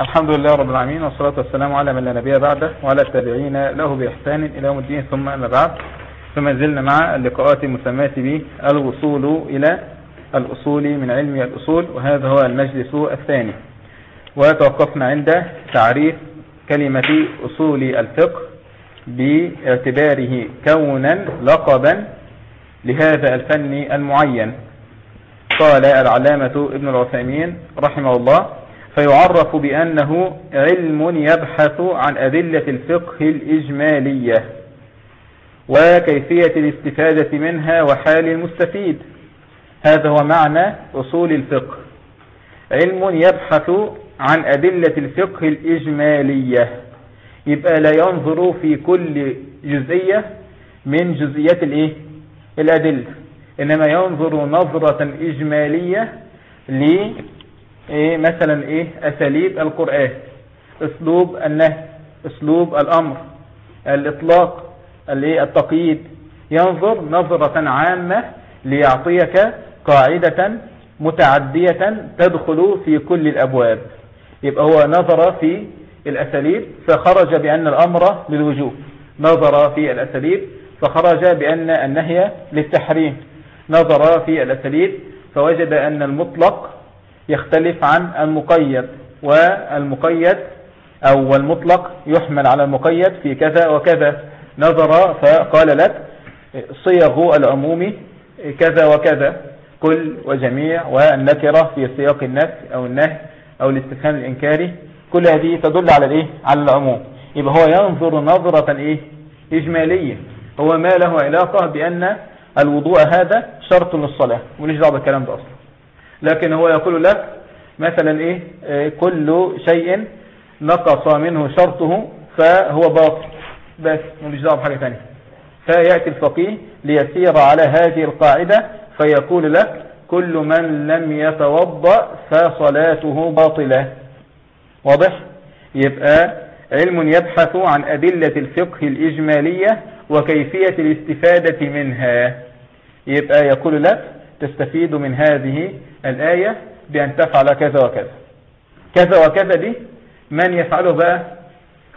الحمد لله رب العالمين والصلاة والسلام على من لا نبي بعده وعلى التابعين له بإحسان إلى يوم الدين. ثم أما بعد ثم زلنا مع اللقاءات المسماة به الوصول إلى الأصول من علم الأصول وهذا هو المجلس الثاني. وتوقفنا عند تعريف كلمة أصول الفقه باعتباره كونا لقبا لهذا الفن المعين. قال العلامة ابن العثيمين رحمه الله فيعرف بأنه علم يبحث عن أدلة الفقه الإجمالية وكيفية الاستفادة منها وحال المستفيد. هذا هو معنى أصول الفقه. علم يبحث عن أدلة الفقه الإجمالية. يبقى لا ينظر في كل جزئية من جزئيات الإيه؟ الأدلة. إنما ينظر نظرة إجمالية ل إيه مثلا إيه أساليب القرآن أسلوب النهي أسلوب الأمر الإطلاق التقييد. ينظر نظرة عامة ليعطيك قاعدة متعدية تدخل في كل الأبواب. يبقى هو نظر في الأساليب فخرج بأن الأمر للوجوب نظر في الأساليب فخرج بأن النهي للتحريم. نظر في الأساليب فوجد أن المطلق يختلف عن المقيد والمقيد أو المطلق يحمل على المقيد في كذا وكذا نظر فقال لك صيغ العموم كذا وكذا كل وجميع والنكرة في سياق النفي أو النهي أو الاستفهام الإنكاري كل هذه تدل على الإيه؟ على العموم يبقى هو ينظر نظرة إيه؟ إجمالية هو ما له علاقة بأن الوضوء هذا شرط للصلاة وليش دعوه بالكلام ده أصلا؟ لكن هو يقول لك مثلا إيه؟ كل شيء نقص منه شرطه فهو باطل. بس مليش دعوه بحاجة ثانية فيأتي الفقيه ليسير على هذه القاعدة فيقول لك كل من لم يتوضأ فصلاته باطلة. واضح؟ يبقى علم يبحث عن أدلة الفقه الإجمالية وكيفية الاستفادة منها. يبقى يقول لك تستفيد من هذه الآية بأن تفعل كذا وكذا. كذا وكذا دي من يفعله بقى؟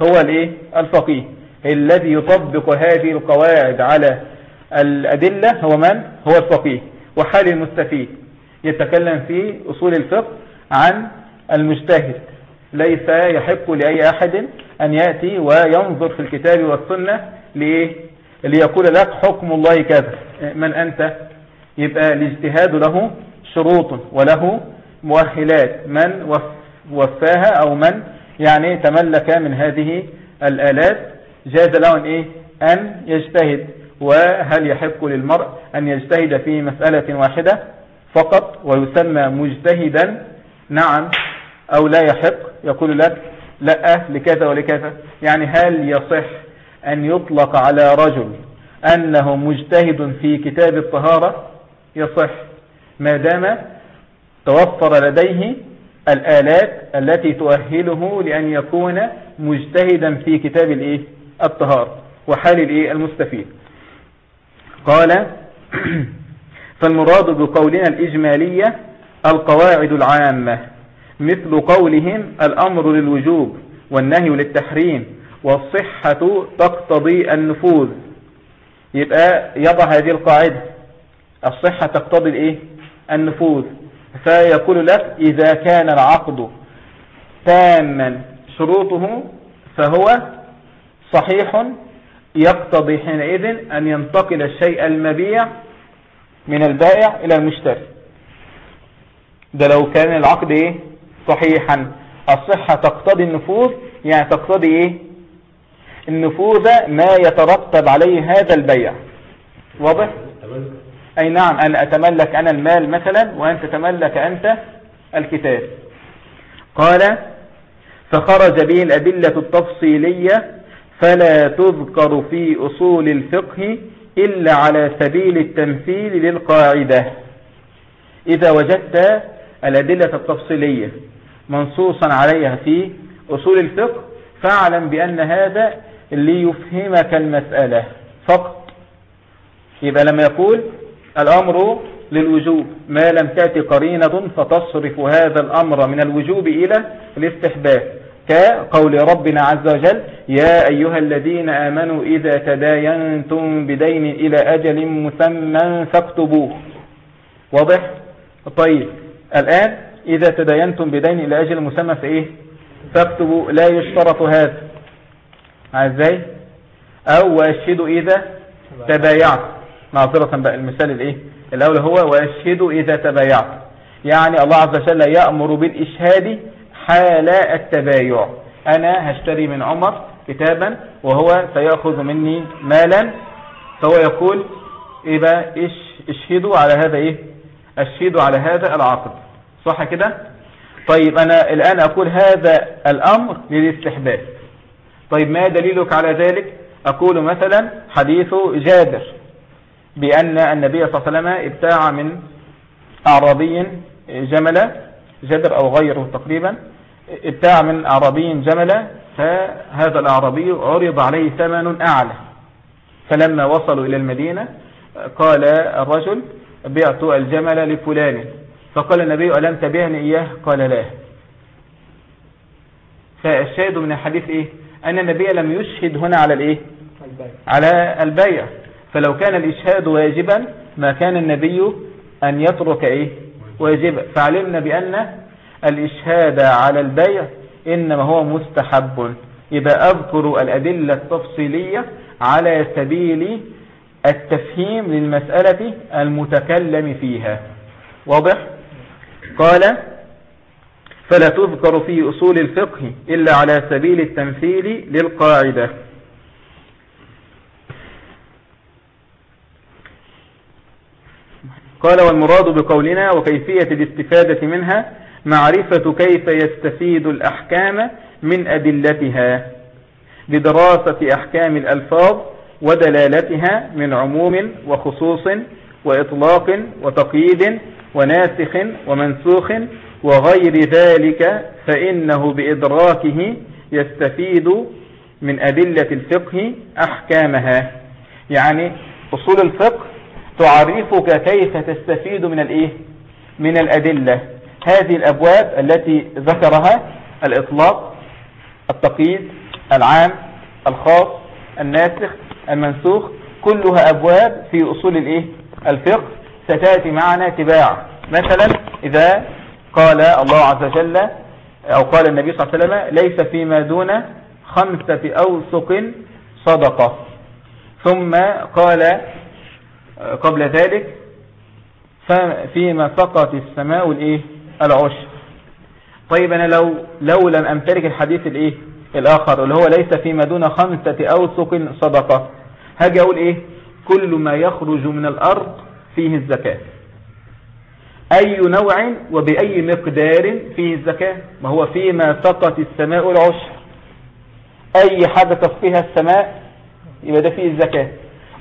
هو الإيه؟ الفقيه. الذي يطبق هذه القواعد على الأدلة هو من؟ هو الفقيه. وحال المستفيد. يتكلم في أصول الفقه عن المجتهد. ليس يحق لأي أحد أن يأتي وينظر في الكتاب والسنة لإيه؟ ليقول لك حكم الله كذا. من أنت؟ يبقى الاجتهاد له شروط وله مؤهلات. من وفاها أو من يعني تملك من هذه الآلات. جاز له أن, إيه؟ أن يجتهد. وهل يحق للمرء أن يجتهد في مسألة واحدة فقط ويسمى مجتهدا؟ نعم. أو لا يحق. يقول لك لا لكذا ولكذا. يعني هل يصح أن يطلق على رجل أنه مجتهد في كتاب الطهارة يصح ما دام توفر لديه الآلات التي تؤهله لأن يكون مجتهدا في كتاب الإيه؟ الطهارة وحال الإيه؟ المستفيد قال فالمراد بقولنا الإجمالية القواعد العامة مثل قولهم الأمر للوجوب والنهي للتحريم والصحة تقتضي النفوذ. يبقى يضع هذه القاعدة. الصحة تقتضي الإيه؟ النفوذ. فيقول لك إذا كان العقد تاما شروطه فهو صحيح يقتضي حينئذ أن ينتقل الشيء المبيع من البائع إلى المشتري. ده لو كان العقد إيه؟ صحيحا. الصحة تقتضي النفوذ يعني تقتضي إيه؟ النفوذ ما يترتب عليه هذا البيع. واضح؟ أي نعم أن أتملك أنا المال مثلا وأن تتملك أنت الكتاب. قال فخرج به الأدلة التفصيلية فلا تذكر في أصول الفقه إلا على سبيل التمثيل للقاعدة. إذا وجدت الأدلة التفصيلية منصوصا عليها في أصول الفقه فاعلم بأن هذا ليفهمك المسألة. فقط. يبقى لما يقول الأمر للوجوب. ما لم تأتي قرينة فتصرف هذا الأمر من الوجوب إلى الاستحباب. كقول ربنا عز وجل يا أيها الذين آمنوا إذا تداينتم بدين إلى أجل مسمى فاكتبوه. واضح؟ طيب. الآن إذا تداينتم بدين إلى أجل مسمى في إيه فاكتبوا لا يشترط هذا. إزاي؟ أو وأشهدوا إذا تبايعت. معذرة بقى المثال الإيه؟ الأول هو وأشهدوا إذا تبايعت. يعني الله عز وجل يأمر بالإشهاد حال التبايع. أنا هشتري من عمر كتابا وهو سيأخذ مني مالا. فهو يقول إيه بقى إشهدوا على هذا إيه؟ أشهدوا على هذا العقد. صح كده؟ طيب أنا الآن أقول هذا الأمر للاستحباب. طيب ما دليلك على ذلك؟ أقول مثلا حديث جابر بأن النبي صلى الله عليه وسلم ابتاع من أعرابي جملا جدر أو غيره تقريبا ابتاع من أعرابي جملا فهذا الأعرابي عرض عليه ثمن أعلى. فلما وصلوا إلى المدينة قال الرجل بعت الجمل لفلان. فقال النبي ألم تبعني إياه؟ قال لا. فالشاهد من الحديث إيه؟ أن النبي لم يشهد هنا على الإيه؟ على البيع. فلو كان الإشهاد واجبا ما كان النبي أن يترك إيه؟ واجبا. فعلمنا بأن الإشهاد على البيع إنما هو مستحب. إذا أذكر الأدلة التفصيلية على سبيل التفهيم للمسألة المتكلم فيها. واضح؟ قال فلا تذكر في أصول الفقه إلا على سبيل التمثيل للقاعدة. قال والمراد بقولنا وكيفية الاستفادة منها معرفة كيف يستفيد الأحكام من أدلتها بدراسة أحكام الألفاظ ودلالتها من عموم وخصوص وإطلاق وتقييد وناسخ ومنسوخ وغير ذلك فإنه بإدراكه يستفيد من أدلة الفقه أحكامها يعني أصول الفقه تعرفك كيف تستفيد من الإيه؟ من الأدلة هذه الأبواب التي ذكرها الإطلاق التقييد العام الخاص الناسخ المنسوخ كلها أبواب في أصول الإيه؟ الفقه ستأتي معنا تباع مثلا إذا قال الله عز وجل أو قال النبي صلى الله عليه وسلم ليس فيما دون خمسة أوسق صدقة. ثم قال قبل ذلك فيما سقط السماء الإيه؟ العشر طيب أنا لو لو لم أمتلك الحديث الإيه؟ الآخر اللي هو ليس فيما دون خمسة أوسق صدقة هاجي أقول إيه؟ كل ما يخرج من الأرض فيه الزكاة. أي نوع وبأي مقدار فيه الزكاة؟ ما هو فيما سقط السماء العشر. أي حاجة تسقيها السماء؟ يبقى ده فيه الزكاة.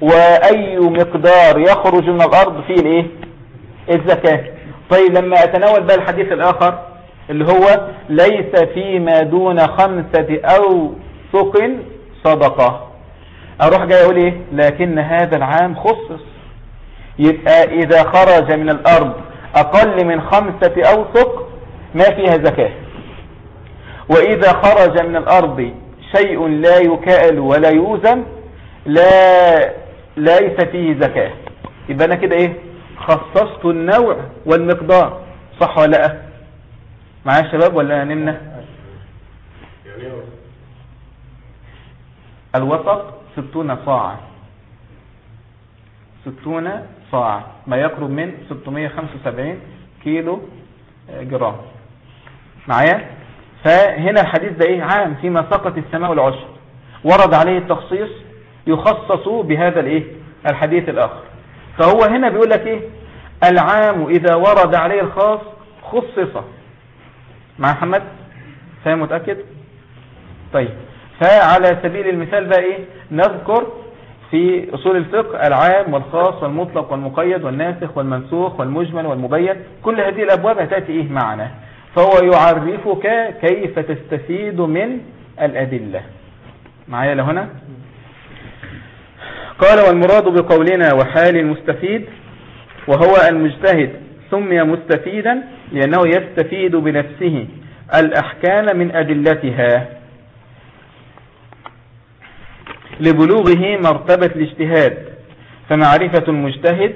وأي مقدار يخرج من الأرض؟ فيه الإيه؟ الزكاة. طيب لما أتناول بقى الحديث الآخر اللي هو ليس فيما دون خمسة أو سق صدقة. أروح جاي أقول إيه؟ لكن هذا العام خصص. يبقى إذا خرج من الأرض أقل من خمسة أوسق ما فيها زكاة. وإذا خرج من الأرض شيء لا يكال ولا يوزن لا ليس فيه زكاة. يبقى أنا كده إيه؟ خصصت النوع والمقدار. صح ولا لأ؟ معايا الشباب ولا نمنا؟ الوسط ستون صاعا ستون صاع ما يقرب من 675 كيلو جرام. معايا؟ فهنا الحديث ده إيه؟ عام فيما سقط السماء العشر ورد عليه التخصيص يخصص بهذا الإيه؟ الحديث الآخر. فهو هنا بيقول لك إيه؟ العام إذا ورد عليه الخاص خصص. مع محمد؟ فاهم متأكد؟ طيب. فعلى سبيل المثال بقى إيه؟ نذكر في أصول الفقه العام والخاص والمطلق والمقيد والناسخ والمنسوخ والمجمل والمبين. كل هذه الأبواب هتأتي إيه معنا؟ فهو يعرفك كيف تستفيد من الأدلة. معايا لهنا؟ قال والمراد بقولنا وحال المستفيد وهو المجتهد سمي مستفيدا لأنه يستفيد بنفسه الأحكام من أدلتها. لبلوغه مرتبة الاجتهاد فمعرفة المجتهد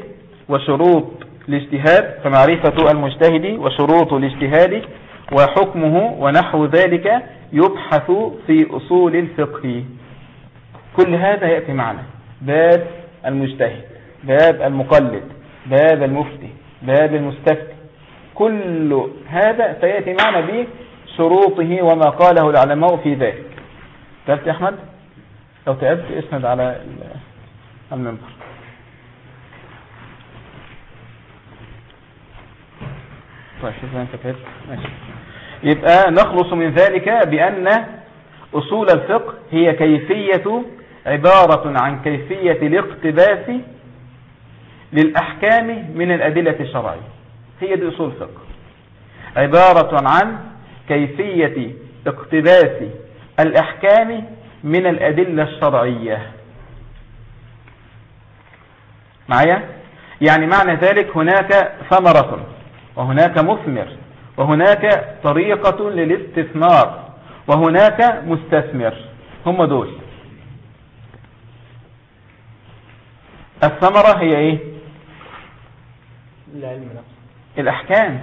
وشروط الاجتهاد فمعرفة المجتهد وشروط الاجتهاد وحكمه ونحو ذلك يبحث في أصول الفقه. كل هذا يأتي معنا. باب المجتهد باب المقلد باب المفتي باب المستفتي. كل هذا سيأتي معنا بشروطه وما قاله العلماء في ذلك. تعبت يا أحمد؟ لو تعبت اسند على المنبر. طيب شوف أنت تعبت. يبقى نخلص من ذلك بأن أصول الفقه هي كيفية عبارة عن كيفية الاقتباس للأحكام من الأدلة الشرعية. هي دي أصول الفقه. عبارة عن كيفية اقتباس الأحكام من الأدلة الشرعية. معايا؟ يعني معنى ذلك هناك ثمرة وهناك مثمر وهناك طريقة للاستثمار وهناك مستثمر. هم دول. الثمرة هي إيه؟ العلم نفسه. الأحكام.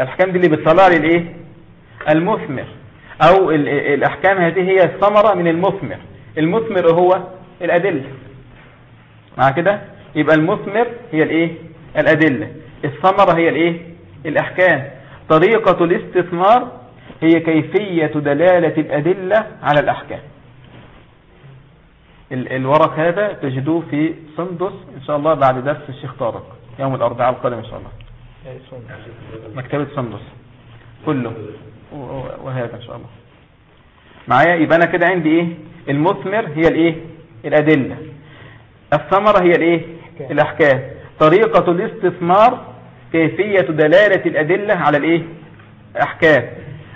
الأحكام دي اللي بتطلع لي الإيه؟ المثمر. أو الأحكام هذه هي الثمرة من المثمر. المثمر هو الأدلة. مع كده؟ يبقى المثمر هي الإيه؟ الأدلة. الثمرة هي الإيه؟ الأحكام. طريقة الاستثمار هي كيفية دلالة الأدلة على الأحكام. الورق هذا تجدوه في سندس إن شاء الله بعد درس الشيخ طارق. يوم الأربعاء القادم إن شاء الله. مكتبة سندس. كله. وهذا إن شاء الله. معايا؟ يبقى أنا كده عندي إيه؟ المثمر هي الإيه؟ الأدلة. الثمرة هي الإيه؟ الأحكام. طريقة الاستثمار كيفية دلالة الأدلة على الإيه؟ أحكام.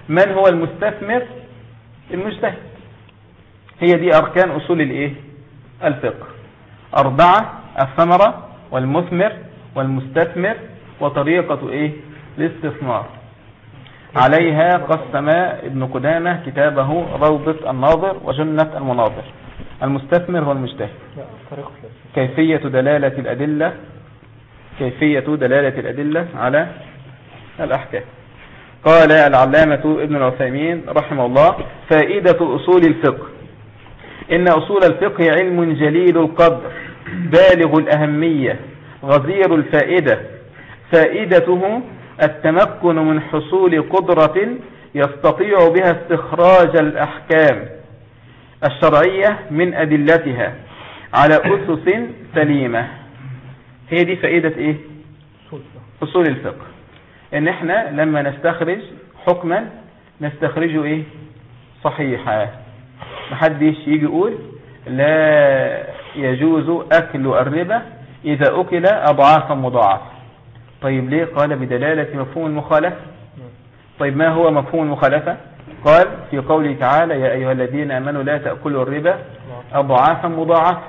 من هو المستثمر؟ المجتهد. هي دي أركان أصول الإيه؟ الفقه. أربعة الثمرة والمثمر والمستثمر وطريقة إيه؟ الاستثمار. عليها قسم ابن قدامة كتابه روضة الناظر وجنة المناظر. المستثمر هو المجتهد. كيفية دلالة الأدلة؟ كيفية دلالة الأدلة على الأحكام. قال العلامة ابن العثيمين رحمه الله فائدة أصول الفقه. إن أصول الفقه علم جليل القدر بالغ الأهمية غزير الفائدة. فائدته التمكن من حصول قدرة يستطيع بها استخراج الأحكام الشرعية من أدلتها على أسس سليمة. هي دي فائدة إيه؟ أصول الفقه. إن إحنا لما نستخرج حكما نستخرجه إيه؟ صحيحا. محدش يجي يقول لا يجوز أكل الربا إذا أكل أضعافا مضاعفة. طيب ليه قال بدلالة مفهوم المخالفة؟ طيب ما هو مفهوم المخالفة؟ قال في قوله تعالى يا أيها الذين أمنوا لا تأكلوا الربا أضعافا مضاعفة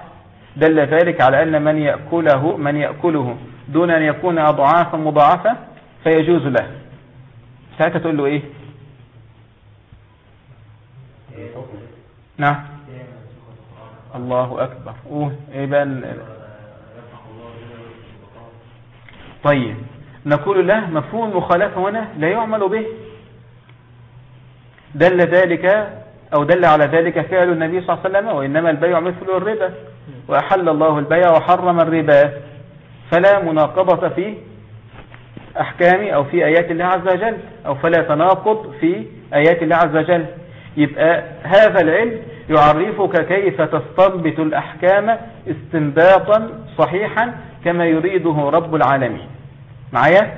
دل ذلك على أن من يأكله من يأكله دون أن يكون أضعافا مضاعفة فيجوز له. ساعتها تقول له إيه؟ نعم. الله أكبر. أوه إيه بقى طيب. نقول له مفهوم المخالفة هنا لا يعمل به. دل ذلك أو دل على ذلك فعل النبي صلى الله عليه وسلم وإنما البيع مثل الربا وأحل الله البيع وحرم الربا. فلا مناقضة في أحكام أو في آيات الله عز وجل أو فلا تناقض في آيات الله عز وجل. يبقى هذا العلم يعرفك كيف تستنبط الأحكام استنباطا صحيحا كما يريده رب العالمين. معايا؟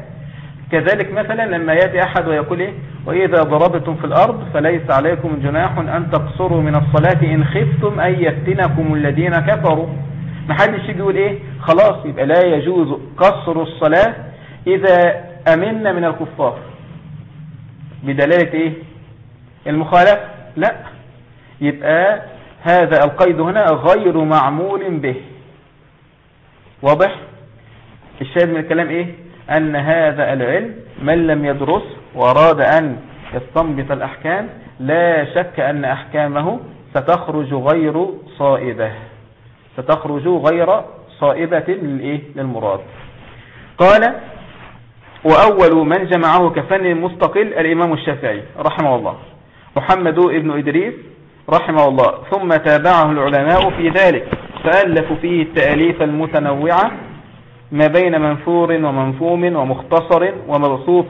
كذلك مثلا لما يأتي أحد ويقول إيه؟ وإذا ضربتم في الأرض فليس عليكم جناح أن تقصروا من الصلاة إن خفتم أن يفتنكم الذين كفروا. محدش يقول إيه؟ خلاص يبقى لا يجوز قصر الصلاة إذا أمنا من الكفار. بدلالة إيه؟ المخالفة. لا. يبقى هذا القيد هنا غير معمول به. واضح؟ الشاهد من الكلام إيه؟ أن هذا العلم من لم يدرس وأراد أن يستنبط الأحكام لا شك أن أحكامه ستخرج غير صائبة. ستخرج غير صائبة للإيه؟ للمراد. قال وأول من جمعه كفن مستقل الإمام الشافعي رحمه الله محمد ابن إدريس رحمه الله. ثم تابعه العلماء في ذلك فألفوا فيه التأليف المتنوعة ما بين منثور ومنفوم ومختصر ومبسوط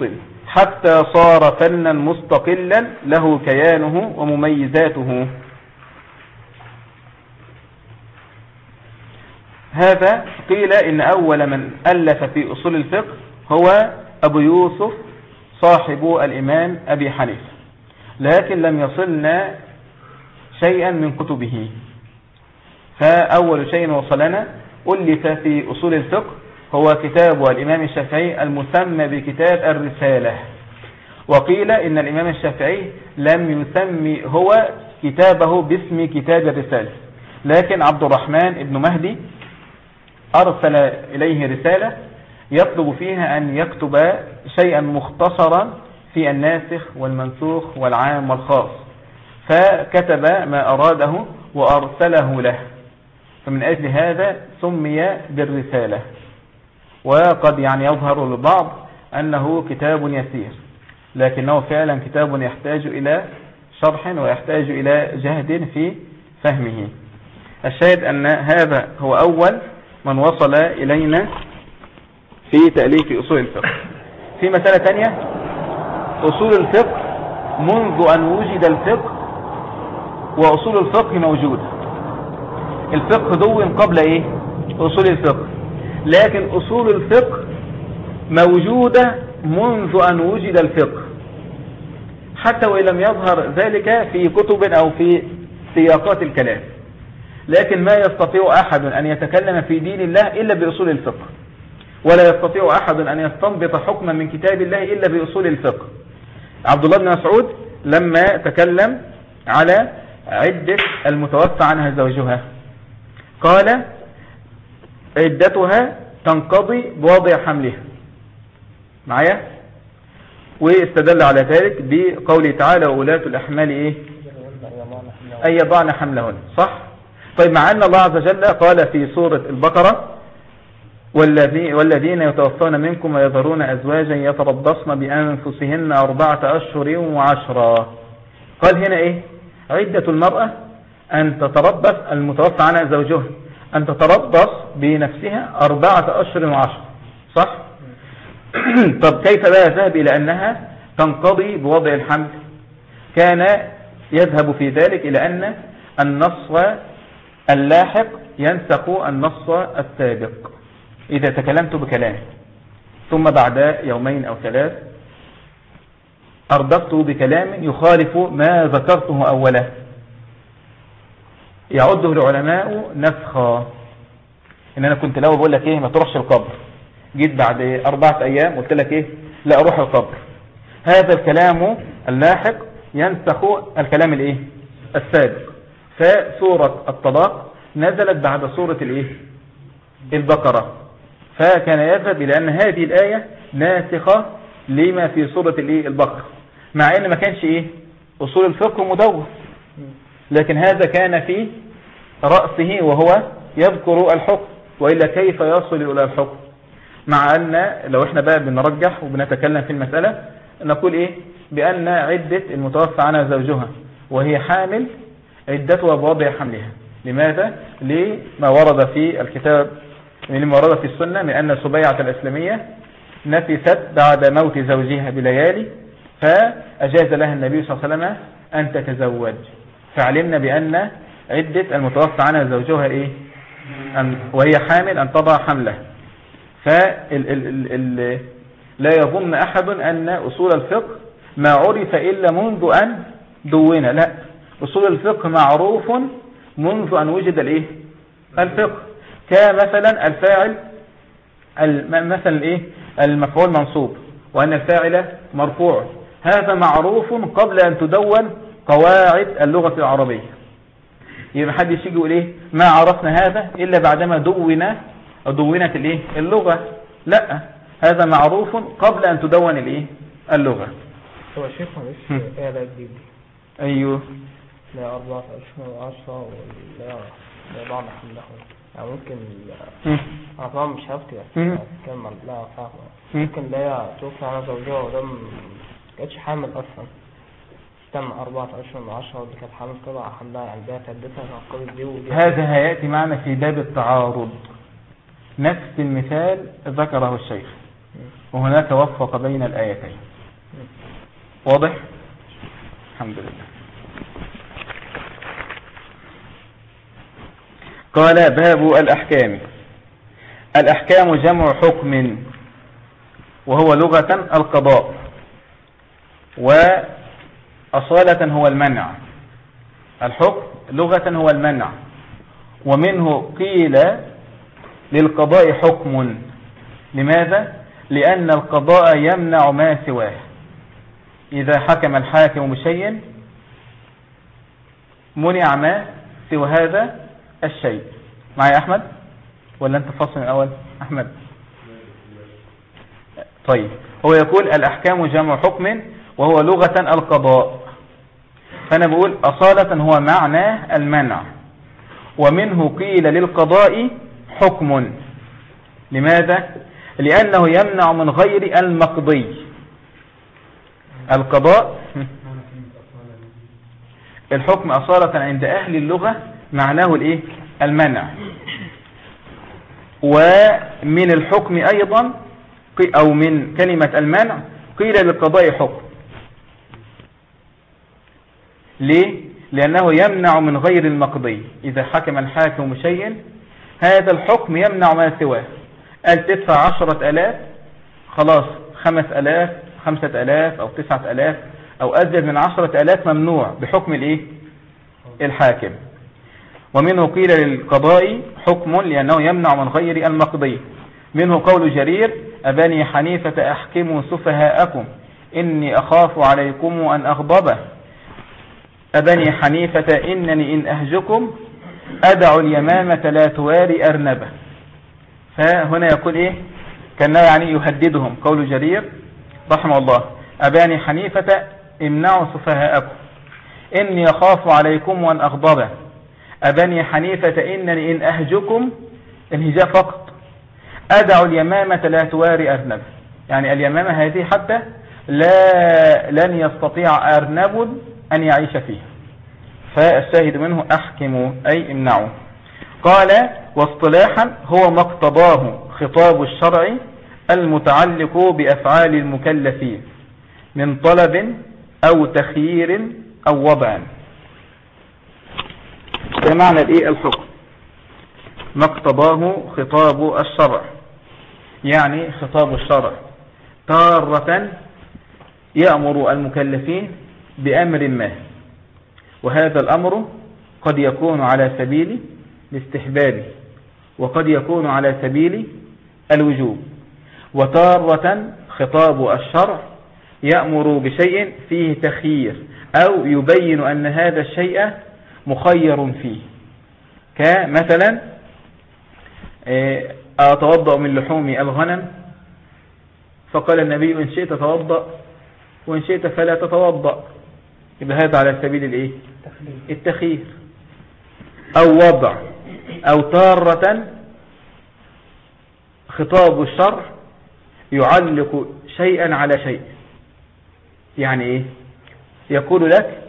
حتى صار فنا مستقلا له كيانه ومميزاته. هذا قيل إن أول من ألف في أصول الفقه هو أبو يوسف صاحب الإمام أبي حنيفة لكن لم يصلنا شيئا من كتبه. فأول شيء وصلنا ألف في أصول الفقه هو كتاب الإمام الشافعي المسمى بكتاب الرسالة. وقيل إن الإمام الشافعي لم يسمي هو كتابه باسم كتاب الرسالة. لكن عبد الرحمن ابن مهدي أرسل إليه رسالة يطلب فيها أن يكتب شيئا مختصرا في الناسخ والمنسوخ والعام والخاص. فكتب ما أراده وأرسله له. فمن أجل هذا سمي بالرسالة. وقد يعني يظهر للبعض أنه كتاب يسير لكنه فعلا كتاب يحتاج إلى شرح ويحتاج إلى جهد في فهمه. الشاهد أن هذا هو أول من وصل إلينا في تأليف أصول الفقه. في مسألة تانية أصول الفقه منذ أن وجد الفقه وأصول الفقه موجودة. الفقه دون قبل إيه؟ أصول الفقه. لكن أصول الفقه موجودة منذ أن وجد الفقه. حتى وإن لم يظهر ذلك في كتب أو في سياقات الكلام. لكن ما يستطيع أحد أن يتكلم في دين الله إلا بأصول الفقه. ولا يستطيع أحد أن يستنبط حكما من كتاب الله إلا بأصول الفقه. عبد الله بن مسعود لما تكلم على عدة المتوفى عنها زوجها. قال عدتها تنقضي بوضع حملها. معايا؟ واستدل على ذلك بقوله تعالى وولاة الأحمال إيه؟ أي يضعن حملهن. صح؟ طيب مع أن الله عز وجل قال في سورة البقرة والذين يتوفون منكم ويذرون أزواجا يتربصن بأنفسهن أربعة أشهر وعشرا قال هنا إيه؟ عدة المرأة أن تتربص المتوفى عنها زوجها أن تتربص بنفسها أربعة أشهر وعشرة صح؟ طب كيف لا يذهب إلى أنها تنقضي بوضع الحمل؟ كان يذهب في ذلك إلى أن النص اللاحق ينسق النص السابق. إذا تكلمت بكلام ثم بعد يومين أو ثلاث أردفته بكلام يخالف ما ذكرته أولا. يعده العلماء نسخا إن أنا كنت لو بقول لك إيه ما تروحش القبر. جيت بعد أربعة أيام قلت لك إيه لا أروح القبر. هذا الكلام اللاحق ينسخ الكلام الإيه؟ السابق. فسورة الطلاق نزلت بعد سورة الإيه؟ البقرة. فكان يذهب إلى أن هذه الآية ناسخة لما في سورة الإيه؟ البقرة. مع أن ما كانش إيه؟ أصول الفقه مدور لكن هذا كان في رأسه وهو يذكر الحكم وإلا كيف يصل إلى الحكم؟ مع أن لو إحنا بقى بنرجح وبنتكلم في المسألة نقول إيه؟ بأن عدة المتوفى عنها زوجها وهي حامل عدتها بوضع حملها لماذا؟ لما ورد في الكتاب لما ورد في السنة من أن سبيعة الإسلامية نفست بعد موت زوجها بليالي فأجاز لها النبي صلى الله عليه وسلم أن تتزوج. فعلمنا بأن عدة المتوفى عنها زوجها إيه؟ أن وهي حامل أن تضع حمله. فلا يظن أحد أن أصول الفقه ما عرف إلا منذ أن دون. لا أصول الفقه معروف منذ أن وجد الإيه؟ الفقه. كمثلا الفاعل مثلا الإيه المفعول منصوب وأن الفاعل مرفوع. هذا معروف قبل أن تدون قواعد اللغة العربية. يبقى حد يجي يقول إيه؟ ما عرفنا هذا إلا بعدما دون دونت الإيه؟ اللغة. لا هذا معروف قبل أن تدون الإيه؟ اللغة. هو شيخ معلش إيه ده جديد أيوه. لا 14 ولا لا بعض حمله يعني ممكن أنا طبعا مش هفتي بس عن لا فاهمة ممكن لا توفى على زوجها وده ما كانتش حامل أصلا. تم 14 من 10 ودي كانت حامل طبعا حملها ده تدتها تعقبت دي ودي هذا هيأتي معنا في باب التعارض. نفس المثال ذكره الشيخ. وهناك وفق بين الآيتين. واضح؟ الحمد لله. قال باب الأحكام. الأحكام جمع حكم وهو لغة القضاء. وأصالة هو المنع. الحكم لغة هو المنع. ومنه قيل للقضاء حكم. لماذا؟ لأن القضاء يمنع ما سواه. إذا حكم الحاكم بشيء منع ما سوى هذا الشيء. معي أحمد؟ ولا أنت فصل الأول؟ أحمد. طيب. هو يقول الأحكام جمع حكم وهو لغة القضاء. فأنا بقول أصالة هو معنى المنع. ومنه قيل للقضاء حكم. لماذا؟ لأنه يمنع من غير المقضي. القضاء الحكم أصالة عند أهل اللغة معناه الإيه؟ المنع. ومن الحكم أيضا أو من كلمة المنع قيل للقضاء حكم. ليه؟ لأنه يمنع من غير المقضي. إذا حكم الحاكم شيء هذا الحكم يمنع ما سواه. قال تدفع عشرة ألاف خلاص خمس ألاف خمسة ألاف أو تسعة ألاف أو أزيد من عشرة ألاف ممنوع بحكم الإيه؟ الحاكم. ومنه قيل للقضاء حكم لأنه يمنع من غير المقضي. منه قول جرير أبني حنيفة أحكموا سفهاءكم إني أخاف عليكم أن أغضبه. أبني حنيفة إنني إن أهجكم أدع اليمامة لا تواري أرنبة. فهنا يقول إيه؟ كان يعني يهددهم. قول جرير رحمه الله. أباني حنيفة امنعوا سفهاءكم. إني أخاف عليكم وأن أغضبه أبني حنيفة إنني إن أهجكم. الهجاء فقط. أدع اليمامة لا تواري أرنب. يعني اليمامة هذه حتى لا لن يستطيع أرنب أن يعيش فيها. فالشاهد منه أحكموا أي امنعوا قال واصطلاحا هو ما اقتضاه خطاب الشرع المتعلق بأفعال المكلفين من طلب أو تخيير أو وضع. معنى الإيه؟ الحكم. ما اقتضاه خطاب الشرع. يعني خطاب الشرع. تارة يأمر المكلفين بأمر ما. وهذا الأمر قد يكون على سبيل الاستحباب وقد يكون على سبيل الوجوب. وتارة خطاب الشرع يأمر بشيء فيه تخيير أو يبين أن هذا الشيء مخير فيه. كمثلا آه، أتوضأ من لحوم الغنم؟ فقال النبي إن شئت توضأ وإن شئت فلا تتوضأ. يبقى هذا على سبيل الإيه؟ التخيير. أو وضع. أو تارة خطاب الشرع يعلق شيئا على شيء. يعني إيه؟ يقول لك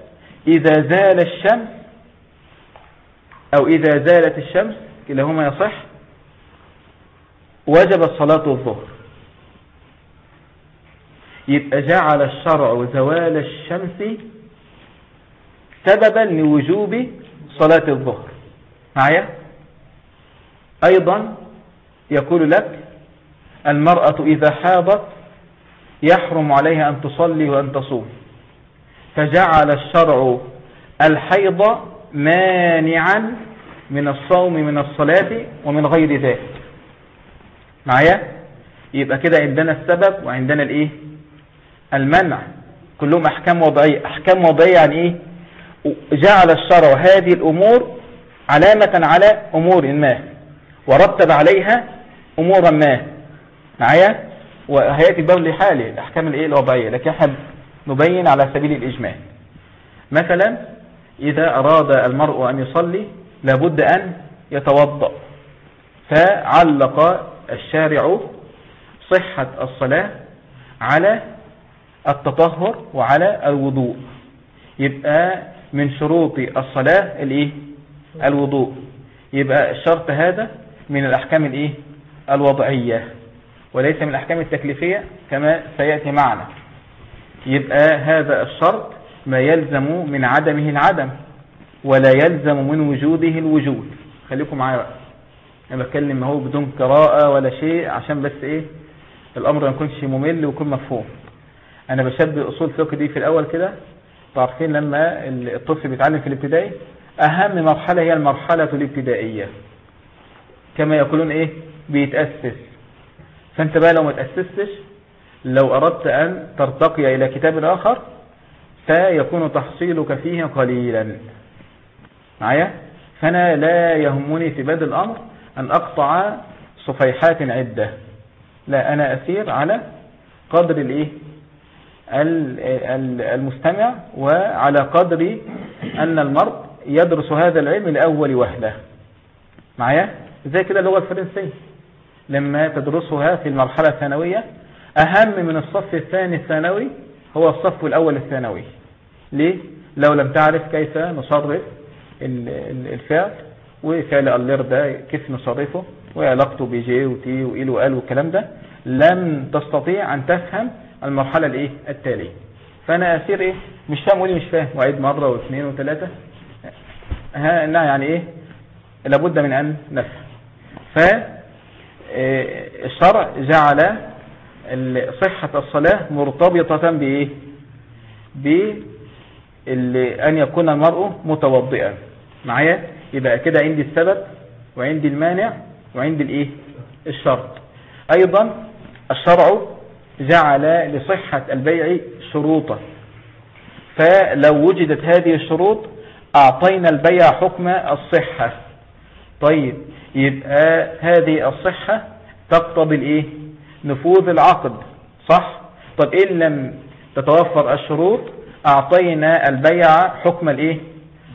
إذا زال الشمس أو إذا زالت الشمس كلاهما يصح وجبت صلاة الظهر. يبقى جعل الشرع زوال الشمس سببا لوجوب صلاة الظهر. معايا؟ أيضا يقول لك المرأة إذا حاضت يحرم عليها أن تصلي وأن تصوم. فجعل الشرع الحيض مانعا من الصوم من الصلاة ومن غير ذلك. معايا؟ يبقى كده عندنا السبب وعندنا الإيه؟ المنع. كلهم أحكام وضعية. أحكام وضعية يعني إيه؟ جعل الشرع هذه الأمور علامة على أمور ما ورتب عليها أمورا ما. معايا؟ وهيأتي باب لحاله الأحكام الإيه؟ الوضعية. لكن إحنا نبين على سبيل الإجمال. مثلا إذا أراد المرء أن يصلي لابد أن يتوضأ. فعلق الشارع صحة الصلاة على التطهر وعلى الوضوء. يبقى من شروط الصلاة الإيه؟ الوضوء. يبقى الشرط هذا من الأحكام الإيه؟ الوضعية. وليس من الأحكام التكليفية كما سيأتي معنا. يبقى هذا الشرط ما يلزم من عدمه العدم ولا يلزم من وجوده الوجود. خليكم معايا بقى. أنا بتكلم أهو بدون قراءة ولا شيء عشان بس إيه؟ الأمر ما يكونش ممل ويكون مفهوم. أنا بشبه أصول الفقه دي في الأول كده. تعرفين لما الطفل بيتعلم في الابتدائي أهم مرحلة هي المرحلة الابتدائية. كما يقولون إيه؟ بيتأسس. فأنت بقى لو ما تأسستش لو أردت أن ترتقي إلى كتاب آخر فيكون تحصيلك فيه قليلا. معايا؟ فأنا لا يهمني في بدء الأمر أن أقطع صفيحات عدة. لا أنا أسير على قدر الإيه؟ المستمع وعلى قدر أن المرء يدرس هذا العلم لأول وهلة معايا؟ زي كده اللغة الفرنسية. لما تدرسها في المرحلة الثانوية أهم من الصف الثاني الثانوي هو الصف الأول الثانوي. ليه؟ لو لم تعرف كيف نصرف الفعل وفعل اللير ده كيف نصرفه وعلاقته بجي وتي وإل وقال والكلام ده لم تستطيع أن تفهم المرحلة الإيه؟ التالية. فأنا أسير إيه؟ مش فاهم ولي مش فاهم. وأعيد مرة واثنين وثلاثة. ها لا يعني إيه؟ لابد من أن نفهم. فالشرع جعل صحة الصلاة مرتبطة بإيه؟ بأن يكون المرء متوضئا. معايا؟ يبقى كده عندي السبب وعندي المانع وعندي الإيه؟ الشرط. أيضا الشرع جعل لصحة البيع شروطا. فلو وجدت هذه الشروط أعطينا البيع حكم الصحة. طيب يبقى هذه الصحة تقتضي الإيه؟ نفوذ العقد صح؟ طب إن لم تتوفر الشروط أعطينا البيع حكم الإيه؟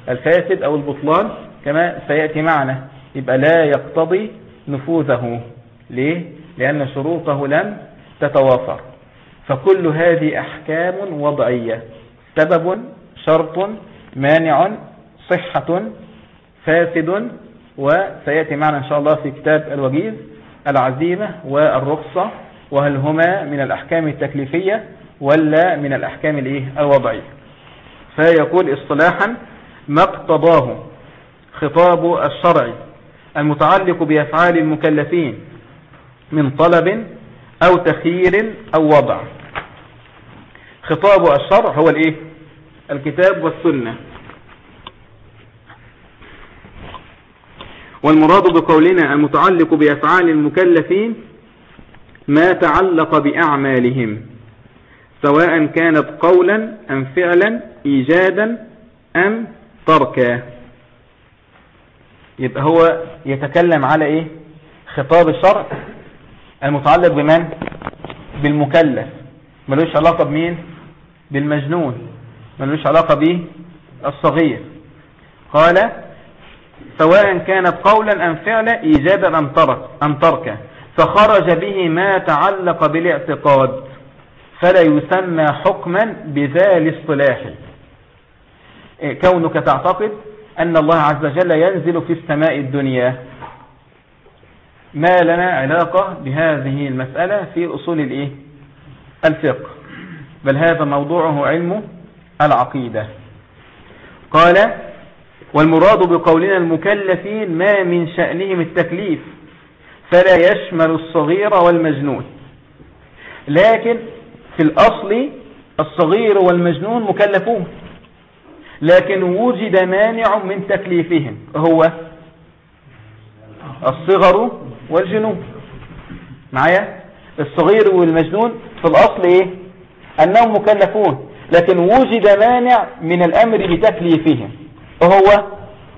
الفاسد أو البطلان كما سيأتي معنا. يبقى لا يقتضي نفوذه. ليه؟ لأن شروطه لم تتوافر. فكل هذه أحكام وضعية. سبب شرط مانع صحة فاسد وسيأتي معنا إن شاء الله في كتاب الوجيز العزيمة والرخصة وهل هما من الأحكام التكليفية ولا من الأحكام الإيه؟ الوضعية. فيقول اصطلاحا ما اقتضاه خطاب الشرع المتعلق بأفعال المكلفين من طلب أو تخيير أو وضع. خطاب الشرع هو الإيه؟ الكتاب والسنة. والمراد بقولنا المتعلق بأفعال المكلفين ما تعلق بأعمالهم سواء كانت قولا أم فعلا إيجادا أم تركا. يبقى هو يتكلم على إيه؟ خطاب الشرع المتعلق بمن؟ بالمكلف. ملوش علاقة بمين؟ بالمجنون. ملوش علاقة به؟ الصغير. قال سواء كانت قولا أم فعلا إيجادا أم ترك أم تركا. فخرج به ما تعلق بالاعتقاد. فلا يسمى حكما بذا الاصطلاح إيه، كونك تعتقد أن الله عز وجل ينزل في السماء الدنيا. ما لنا علاقة بهذه المسألة في أصول الإيه؟ الفقه. بل هذا موضوعه علم العقيدة. قال والمراد بقولنا المكلفين ما من شأنهم التكليف فلا يشمل الصغير والمجنون. لكن في الأصل الصغير والمجنون مكلفون. لكن وجد مانع من تكليفهم هو الصغر والجنون. معايا؟ الصغير والمجنون في الأصل إيه؟ أنهم مكلفون لكن وجد مانع من الأمر بتكليفهم وهو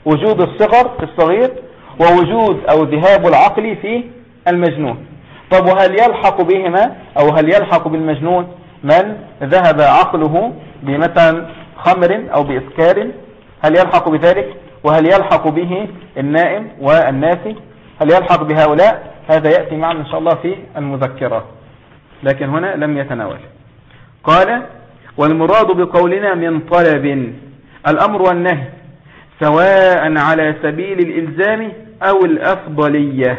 وجود الصغر في الصغير ووجود أو ذهاب العقل في المجنون. طب وهل يلحق بهما؟ أو هل يلحق بالمجنون؟ من ذهب عقله بمثلا خمر أو بإسكار. هل يلحق بذلك؟ وهل يلحق به النائم والناسي؟ هل يلحق بهؤلاء هذا يأتي معنا إن شاء الله في المذكرة. لكن هنا لم يتناول. قال والمراد بقولنا من طلب الأمر والنهي سواء على سبيل الإلزام أو الأفضلية.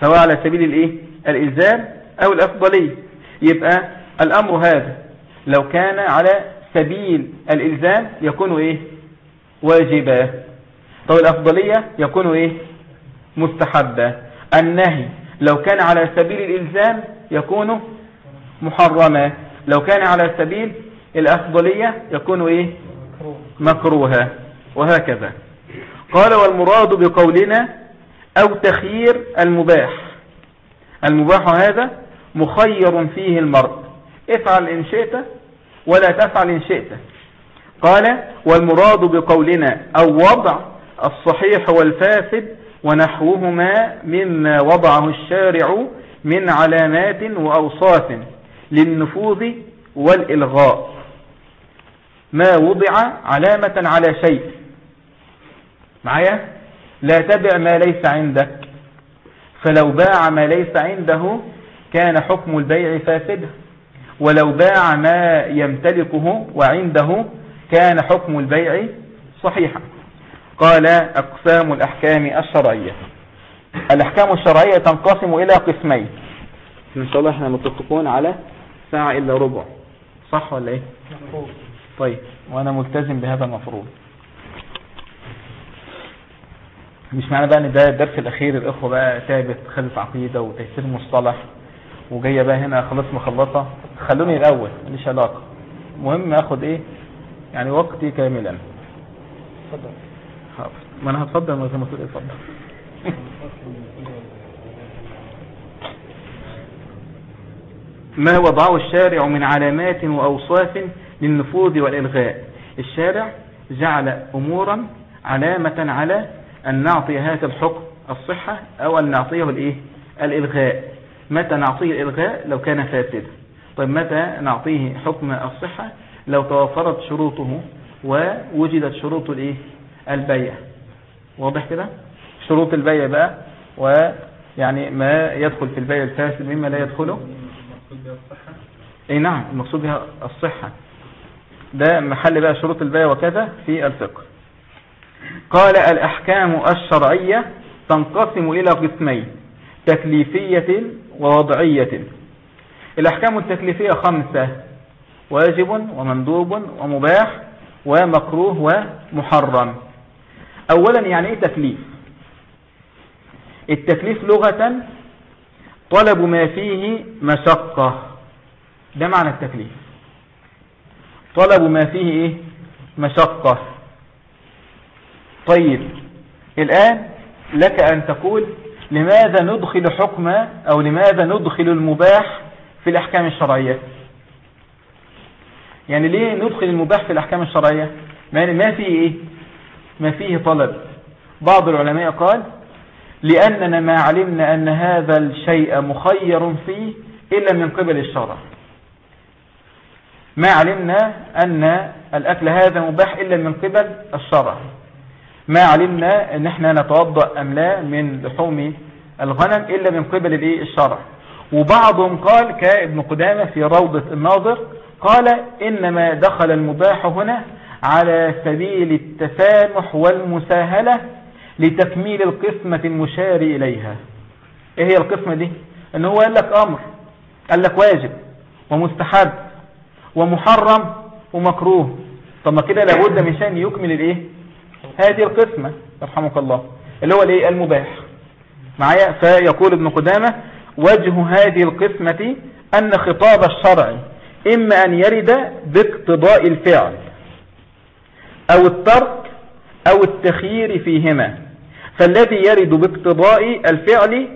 سواء على سبيل الإيه؟ الإلزام أو الأفضلية. يبقى الأمر هذا لو كان على سبيل الإلزام يكون إيه؟ واجبا طب الأفضلية يكون إيه؟ مستحبا النهي لو كان على سبيل الإلزام يكون محرما لو كان على سبيل الأفضلية يكون إيه؟ مكروها وهكذا. قال والمراد بقولنا أو تخيير المباح. المباح هذا مخير فيه المرء. افعل إن شئت ولا تفعل إن شئت. قال والمراد بقولنا أو وضع الصحيح والفاسد ونحوهما مما وضعه الشارع من علامات وأوصاف للنفوذ والإلغاء. ما وضع علامة على شيء. معايا؟ لا تبع ما ليس عندك. فلو باع ما ليس عنده كان حكم البيع فاسدا ولو باع ما يمتلكه وعنده كان حكم البيع صحيحا. قال أقسام الأحكام الشرعية. الأحكام الشرعية تنقسم إلى قسمين. إن شاء الله إحنا متفقون على ساعة إلا ربع. صح ولا إيه؟ طيب. وأنا ملتزم بهذا المفروض. مش معنى بقى إن ده الدرس الأخير الإخوة بقى ثابت خلف عقيدة وتيسير مصطلح وجاية بقى هنا خلاص مخلصة. خلوني الأول ماليش علاقة. المهم آخد إيه؟ يعني وقتي كاملا. اتفضل. ما أنا هتفضل ما زي ما تقول اتفضل. ما وضعه الشارع من علامات وأوصاف للنفوذ والإلغاء؟ الشارع جعل أمورا علامة على أن نعطي هذا الحكم الصحة أو أن نعطيه الإيه؟ الإلغاء. متى نعطيه الإلغاء؟ لو كان فاسدا. طيب متى نعطيه حكم الصحة؟ لو توفرت شروطه ووجدت شروط الإيه؟ البيع. واضح كده؟ شروط البيع بقى ويعني ما يدخل في البيع الفاسد مما لا يدخله اي نعم المقصود بها الصحة. ده محل بقى شروط البيع وكذا في الفقه. قال الأحكام الشرعية تنقسم إلى قسمين تكليفية ووضعية. الأحكام التكليفية خمسة واجب ومندوب ومباح ومكروه ومحرم. أولا يعني إيه تكليف؟ التكليف لغة طلب ما فيه مشقة. ده معنى التكليف. طلب ما فيه إيه؟ مشقة. طيب الآن لك أن تقول لماذا ندخل حكم أو لماذا ندخل المباح في الأحكام الشرعية؟ يعني ليه ندخل المباح في الأحكام الشرعية؟ ما فيه إيه؟ ما فيه طلب. بعض العلماء قال لأننا ما علمنا أن هذا الشيء مخير فيه إلا من قبل الشرع. ما علمنا أن الأكل هذا مباح إلا من قبل الشرع. ما علمنا أن إحنا نتوضأ أم لا من لحوم الغنم إلا من قبل الشرع. وبعضهم قال كابن قدامة في روضة الناظر قال إنما دخل المباح هنا على سبيل التسامح والمساهلة لتكميل القسمة المشار إليها. إيه هي القسمة دي؟ إن هو قال لك أمر قال لك واجب ومستحب ومحرم ومكروه. طب ما كده لابد من شأن يكمل الإيه؟ هذه القسمة يرحمك الله اللي هو الإيه؟ المباح. معايا؟ فيقول ابن قدامة وجه هذه القسمة أن خطاب الشرع إما أن يرد باقتضاء الفعل. أو الترك أو التخيير فيهما. فالذي يرد باقتضاء الفعل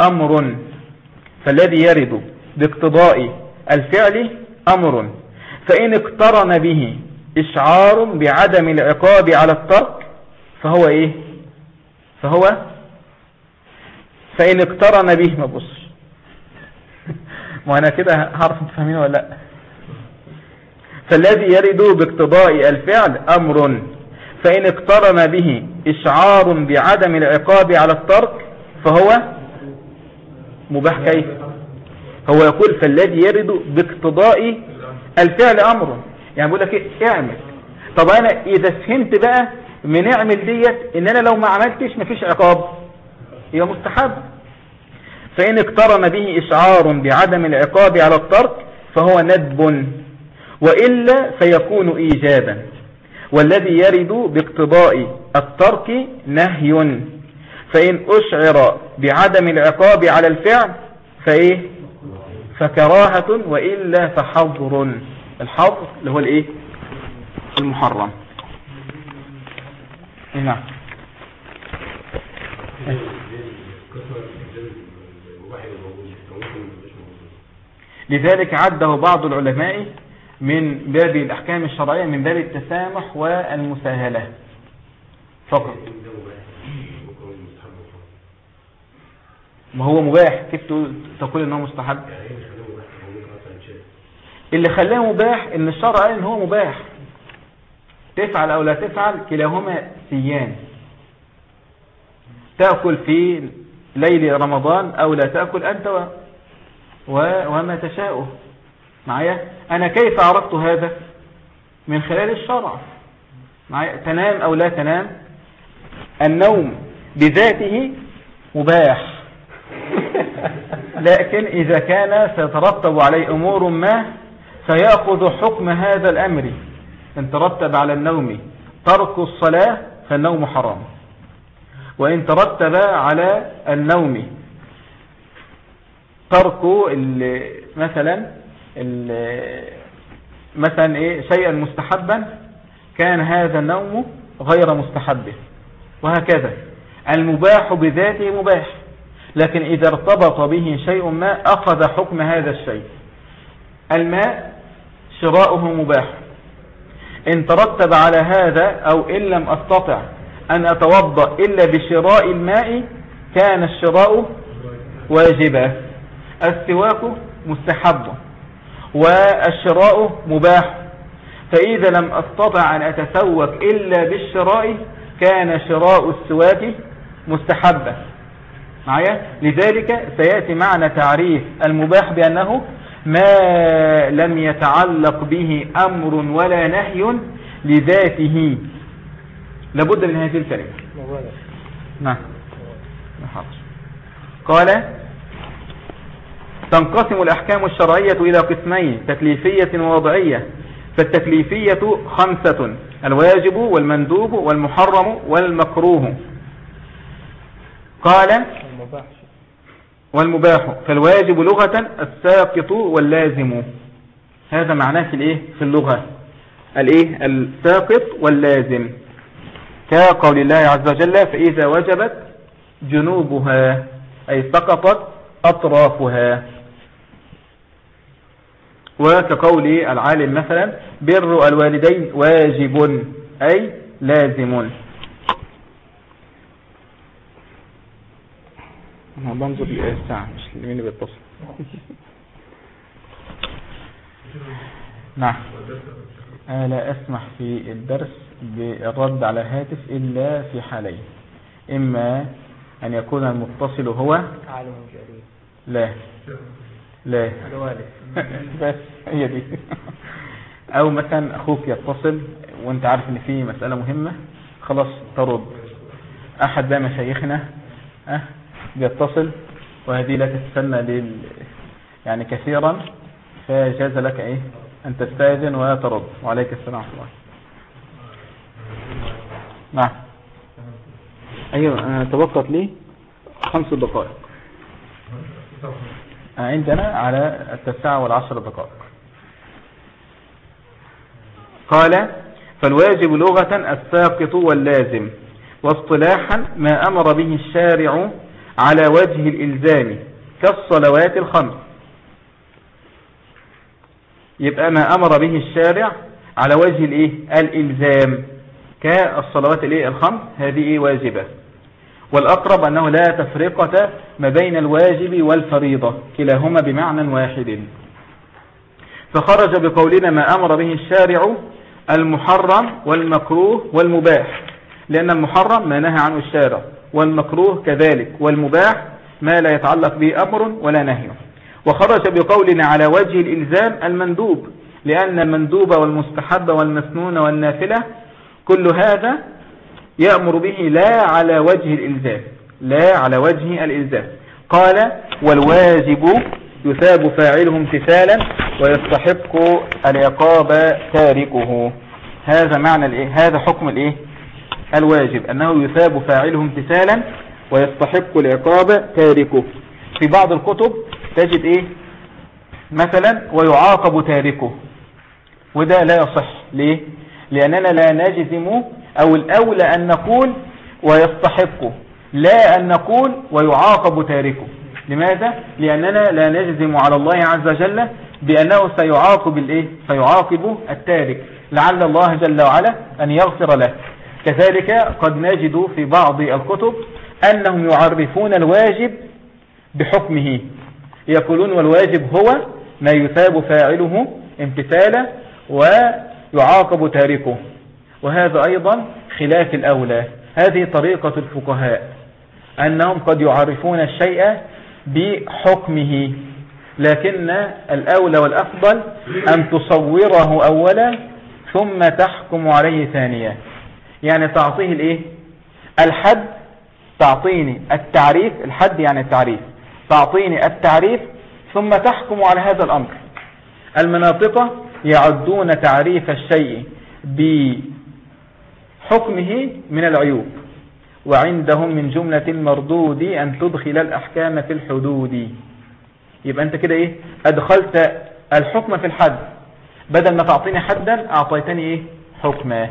أمر. فالذي يرد باقتضاء الفعل أمر. فإن اقترن به إشعار بعدم العقاب على الترك فهو إيه؟ فهو فإن اقترن به ما بص. ما أنا كده هعرف انت فاهمين ولا لأ. فالذي يرد باقتضاء الفعل أمر فإن اقترن به إشعار بعدم العقاب على الترك فهو مباح كيف؟ هو يقول فالذي يرد باقتضاء الفعل أمر. يعني بقول لك إيه؟ اعمل. طب أنا إذا فهمت بقى من اعمل ديت إن أنا لو ما عملتش مفيش عقاب. هي مستحب. فإن اقترن به إشعار بعدم العقاب على الترك فهو ندب. وإلا فيكون إيجابا. والذي يرد باقتضاء الترك نهي. فإن أشعر بعدم العقاب على الفعل فإيه؟ فكراهة وإلا فحظر. الحظر اللي هو الإيه؟ المحرم. نعم. لذلك عده بعض العلماء من باب الأحكام الشرعية من باب التسامح والمساهلة. فقط. ما هو مباح؟ كيف تقول إنه مستحب؟ اللي خلاه مباح إن الشرع قال إن هو مباح. تفعل أو لا تفعل كلاهما سيان. تأكل في ليل رمضان أو لا تأكل أنت و... وما تشاءه. معايا؟ أنا كيف عرفت هذا؟ من خلال الشرع. معايا؟ تنام أو لا تنام؟ النوم بذاته مباح. لكن إذا كان سيترتب عليه أمور ما سيأخذ حكم هذا الأمر. إن ترتب على النوم ترك الصلاة فالنوم حرام. وإن ترتب على النوم ترك مثلا مثلا إيه شيئا مستحبا كان هذا النوم غير مستحب. وهكذا. المباح بذاته مباح. لكن إذا ارتبط به شيء ما أخذ حكم هذا الشيء. الماء شراؤه مباح. إن ترتب على هذا أو إن لم أستطع أن أتوضأ إلا بشراء الماء كان الشراء واجبا. السواك مستحب. والشراء مباح. فإذا لم أستطع أن أتسوك إلا بالشراء كان شراء السواك مستحبا. معايا؟ لذلك سيأتي معنا تعريف المباح بأنه ما لم يتعلق به أمر ولا نهي لذاته. لابد من هذه الكلمة. نعم. قال تنقسم الأحكام الشرعية إلى قسمين تكليفية ووضعية. فالتكليفية خمسة الواجب والمندوب والمحرم والمكروه. قال والمباح. فالواجب لغة الساقط واللازم. هذا معناه في الإيه؟ في اللغة. الإيه؟ الساقط واللازم. كقول الله عز وجل فإذا وجبت جنوبها أي سقطت أطرافها. وكقول العالم مثلا بر الوالدين واجب أي لازم. أنا بنظر الساعة؟ مش مين اللي بيتصل؟ نعم. أنا لا أسمح في الدرس بالرد على هاتف إلا في حالين. إما أن يكون المتصل هو لا. لا. الوالد. بس هي دي. أو مثلا أخوك يتصل وأنت عارف إن في مسألة مهمة خلاص ترد. أحد بقى مشايخنا أه بيتصل وهذه لا تتسنى لل يعني كثيرا فجاز لك إيه؟ أن تستأذن وترد. وعليك السلام ورحمة الله. نعم. أيوه أنا تبقت لي خمس دقائق. عندنا على التسعة والعشر دقائق. قال فالواجب لغة الساقط واللازم واصطلاحا ما أمر به الشارع على وجه الإلزام كالصلوات الخمس. يبقى ما أمر به الشارع على وجه الإيه؟ الإلزام. كالصلوات الإيه؟ الخمس. هذه إيه؟ واجبة. والأقرب أنه لا تفرقة ما بين الواجب والفريضة كلاهما بمعنى واحد. فخرج بقولنا ما أمر به الشارع المحرم والمكروه والمباح لأن المحرم ما نهى عنه الشارع والمكروه كذلك والمباح ما لا يتعلق به أمر ولا نهي. وخرج بقولنا على وجه الإلزام المندوب لأن المندوب والمستحب والمسنون والنافلة كل هذا يأمر به لا على وجه الإلزام لا على وجه الإلزام. قال والواجب يثاب فاعله امتثالا ويستحق العقاب تاركه. هذا معنى الإيه؟ هذا حكم الإيه؟ الواجب أنه يثاب فاعله امتثالا ويستحق العقاب تاركه. في بعض الكتب تجد إيه؟ مثلا ويعاقب تاركه. وده لا يصح. ليه؟ لأننا لا نجزم أو الأولى أن نقول ويستحق لا أن نقول ويعاقب تاركه. لماذا؟ لأننا لا نجزم على الله عز وجل بأنه سيعاقب الإيه؟ سيعاقب التارك. لعل الله جل وعلا أن يغفر له. كذلك قد نجد في بعض الكتب أنهم يعرفون الواجب بحكمه. يقولون والواجب هو ما يثاب فاعله امتثالا ويعاقب تاركه. وهذا أيضا خلاف الأولى. هذه طريقة الفقهاء أنهم قد يعرفون الشيء بحكمه لكن الأولى والأفضل أن تصوره أولا ثم تحكم عليه ثانيا. يعني تعطيه الإيه؟ الحد تعطيني التعريف الحد يعني التعريف. تعطيني التعريف ثم تحكم على هذا الأمر. المناطق يعدون تعريف الشيء بحكمه من العيوب وعندهم من جملة المردود أن تدخل الأحكام في الحدود. يبقى أنت كده إيه؟ أدخلت الحكم في الحد. بدل ما تعطيني حدا أعطيتني إيه؟ حكما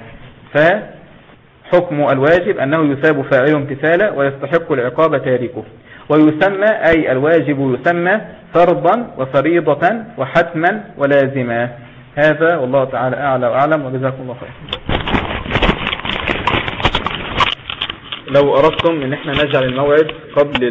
فحكم الواجب أنه يثاب فاعله امتثالا ويستحق العقاب تاركه. ويسمى أي الواجب يسمى فرضا وفريضة وحتما ولازما. هذا والله تعالى أعلى وأعلم. وجزاكم الله خير لو أردتم إن إحنا نجعل الموعد قبل